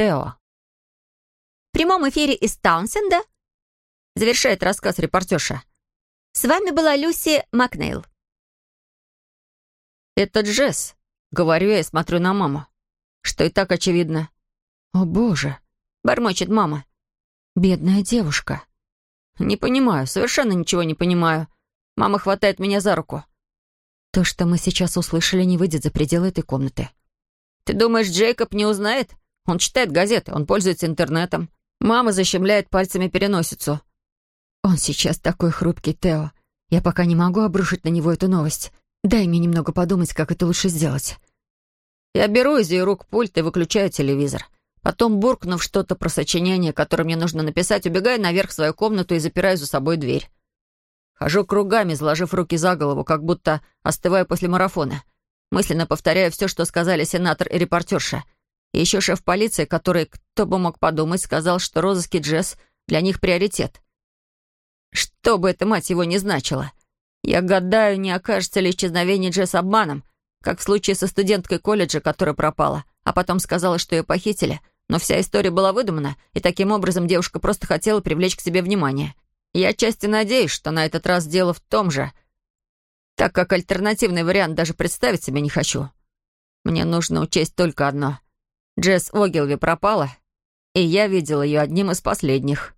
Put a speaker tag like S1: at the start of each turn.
S1: Тео.
S2: В прямом эфире из Таунсенда завершает рассказ репортерша. С вами была Люси Макнейл.
S1: «Это Джесс», — говорю я и смотрю на маму. Что и так очевидно. «О, боже», — бормочет мама. «Бедная девушка». «Не понимаю, совершенно ничего не понимаю». Мама хватает меня за руку. То, что мы сейчас услышали, не выйдет за пределы этой комнаты. «Ты думаешь, Джейкоб не узнает? Он читает газеты, он пользуется интернетом. Мама защемляет пальцами переносицу. Он сейчас такой хрупкий, Тео. Я пока не могу обрушить на него эту новость. Дай мне немного подумать, как это лучше сделать. Я беру из ее рук пульт и выключаю телевизор. Потом, буркнув что-то про сочинение, которое мне нужно написать, убегаю наверх в свою комнату и запираю за собой дверь. Хожу кругами, заложив руки за голову, как будто остываю после марафона. Мысленно повторяю все, что сказали сенатор и репортерша. Еще шеф полиции, который, кто бы мог подумать, сказал, что розыски Джесс для них приоритет. Что бы это, мать его, не значило. Я гадаю, не окажется ли исчезновение Джесс обманом, как в случае со студенткой колледжа, которая пропала, а потом сказала, что ее похитили. Но вся история была выдумана, и таким образом девушка просто хотела привлечь к себе внимание. Я отчасти надеюсь, что на этот раз дело в том же, так как альтернативный вариант даже представить себе не хочу. Мне нужно учесть только одно. Джесс Огилви пропала, и я видел ее одним из последних.